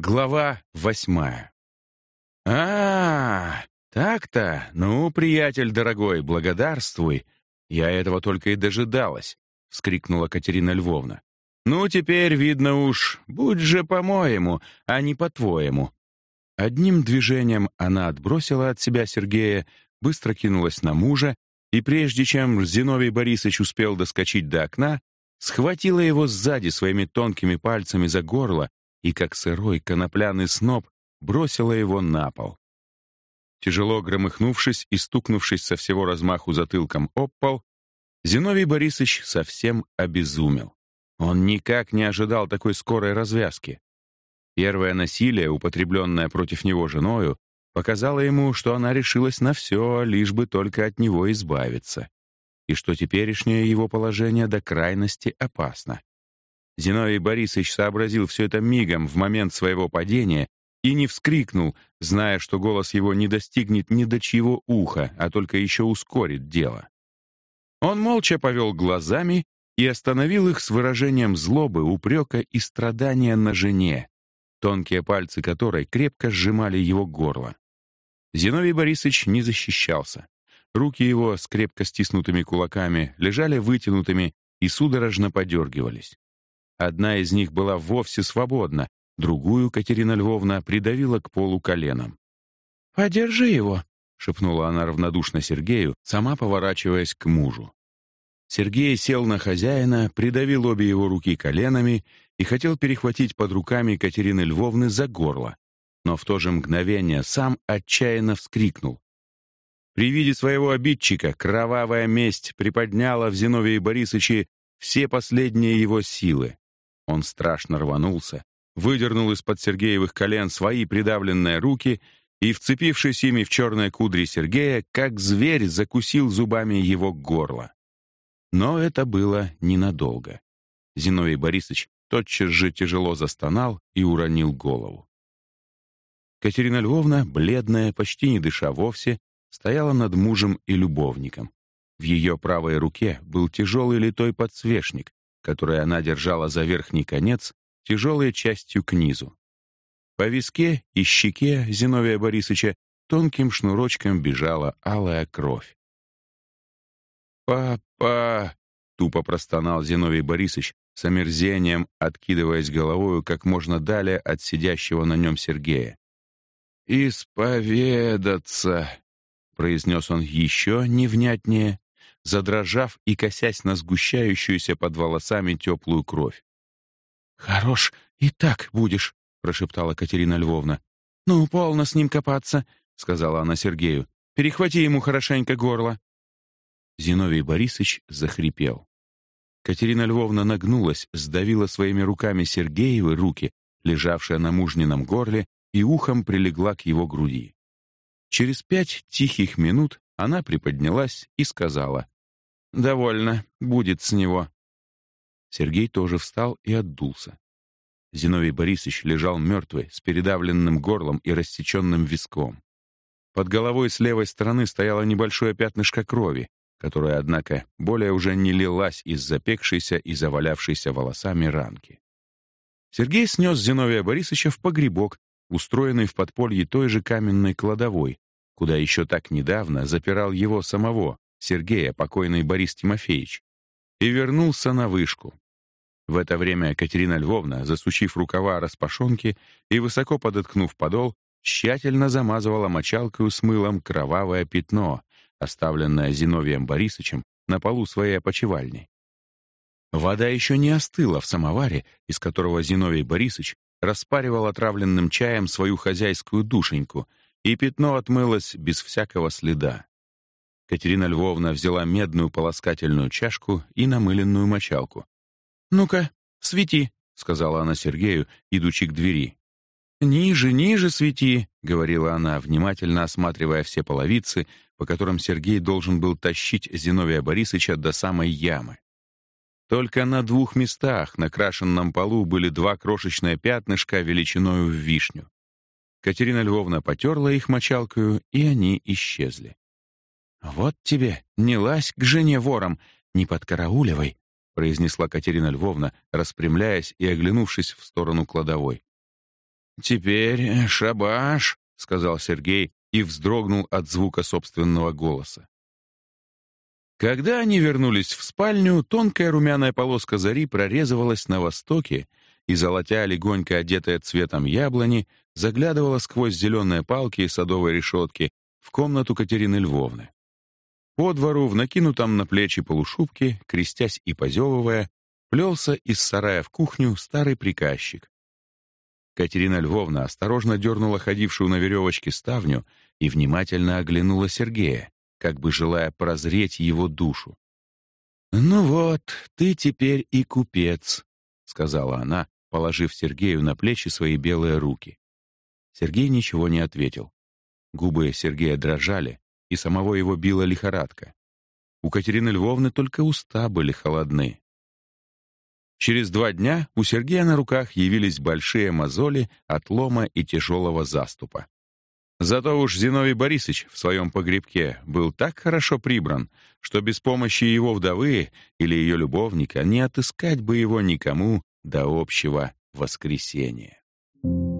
Глава восьмая. а, так-то? Ну, приятель дорогой, благодарствуй. Я этого только и дожидалась», — вскрикнула Катерина Львовна. «Ну, теперь, видно уж, будь же по-моему, а не по-твоему». Одним движением она отбросила от себя Сергея, быстро кинулась на мужа, и прежде чем Зиновий Борисович успел доскочить до окна, схватила его сзади своими тонкими пальцами за горло и, как сырой конопляный сноп, бросила его на пол. Тяжело громыхнувшись и стукнувшись со всего размаху затылком об пол, Зиновий Борисович совсем обезумел. Он никак не ожидал такой скорой развязки. Первое насилие, употребленное против него женою, показало ему, что она решилась на все, лишь бы только от него избавиться, и что теперешнее его положение до крайности опасно. Зиновий Борисович сообразил все это мигом в момент своего падения и не вскрикнул, зная, что голос его не достигнет ни до чьего уха, а только еще ускорит дело. Он молча повел глазами и остановил их с выражением злобы, упрека и страдания на жене, тонкие пальцы которой крепко сжимали его горло. Зиновий Борисович не защищался. Руки его с крепко стиснутыми кулаками лежали вытянутыми и судорожно подергивались. Одна из них была вовсе свободна, другую Катерина Львовна придавила к полу коленом. «Подержи его», — шепнула она равнодушно Сергею, сама поворачиваясь к мужу. Сергей сел на хозяина, придавил обе его руки коленами и хотел перехватить под руками Катерины Львовны за горло, но в то же мгновение сам отчаянно вскрикнул. При виде своего обидчика кровавая месть приподняла в Зиновии Борисовиче все последние его силы. Он страшно рванулся, выдернул из-под Сергеевых колен свои придавленные руки и, вцепившись ими в черные кудри Сергея, как зверь закусил зубами его горло. Но это было ненадолго. Зиновий Борисович тотчас же тяжело застонал и уронил голову. Катерина Львовна, бледная, почти не дыша вовсе, стояла над мужем и любовником. В ее правой руке был тяжелый литой подсвечник, которое она держала за верхний конец, тяжелой частью к низу. По виске и щеке Зиновия Борисовича тонким шнурочком бежала алая кровь. «Папа!» — тупо простонал Зиновий Борисович, с омерзением откидываясь головою как можно далее от сидящего на нем Сергея. «Исповедаться!» — произнес он еще невнятнее, задрожав и косясь на сгущающуюся под волосами теплую кровь. «Хорош, и так будешь», — прошептала Катерина Львовна. «Ну, полно с ним копаться», — сказала она Сергею. «Перехвати ему хорошенько горло». Зиновий Борисович захрипел. Катерина Львовна нагнулась, сдавила своими руками Сергеевы руки, лежавшие на мужнином горле, и ухом прилегла к его груди. Через пять тихих минут она приподнялась и сказала, «Довольно, будет с него». Сергей тоже встал и отдулся. Зиновий Борисович лежал мертвый, с передавленным горлом и рассеченным виском. Под головой с левой стороны стояло небольшое пятнышко крови, которое, однако, более уже не лилась из запекшейся и завалявшейся волосами ранки. Сергей снес Зиновия Борисовича в погребок, устроенный в подполье той же каменной кладовой, куда еще так недавно запирал его самого, Сергея, покойный Борис Тимофеевич, и вернулся на вышку. В это время Катерина Львовна, засучив рукава распашонки и высоко подоткнув подол, тщательно замазывала мочалкой с мылом кровавое пятно, оставленное Зиновием Борисовичем на полу своей опочивальни. Вода еще не остыла в самоваре, из которого Зиновий Борисович распаривал отравленным чаем свою хозяйскую душеньку, и пятно отмылось без всякого следа. Катерина Львовна взяла медную полоскательную чашку и намыленную мочалку. «Ну-ка, свети», — сказала она Сергею, идучи к двери. «Ниже, ниже свети», — говорила она, внимательно осматривая все половицы, по которым Сергей должен был тащить Зиновия Борисовича до самой ямы. Только на двух местах на крашенном полу были два крошечные пятнышка величиною в вишню. Катерина Львовна потерла их мочалкою, и они исчезли. «Вот тебе, не лазь к жене вором, не подкарауливай», произнесла Катерина Львовна, распрямляясь и оглянувшись в сторону кладовой. теперь шабаш», — сказал Сергей и вздрогнул от звука собственного голоса. Когда они вернулись в спальню, тонкая румяная полоска зари прорезывалась на востоке, и золотя, легонько одетая цветом яблони, заглядывала сквозь зеленые палки и садовые решетки в комнату Катерины Львовны. По двору, в накинутом на плечи полушубке, крестясь и позевывая, плелся из сарая в кухню старый приказчик. Катерина Львовна осторожно дернула ходившую на веревочке ставню и внимательно оглянула Сергея, как бы желая прозреть его душу. «Ну вот, ты теперь и купец», — сказала она, положив Сергею на плечи свои белые руки. Сергей ничего не ответил. Губы Сергея дрожали, и самого его била лихорадка. У Катерины Львовны только уста были холодны. Через два дня у Сергея на руках явились большие мозоли от лома и тяжелого заступа. Зато уж Зиновий Борисович в своем погребке был так хорошо прибран, что без помощи его вдовы или ее любовника не отыскать бы его никому до общего воскресения. Thank you.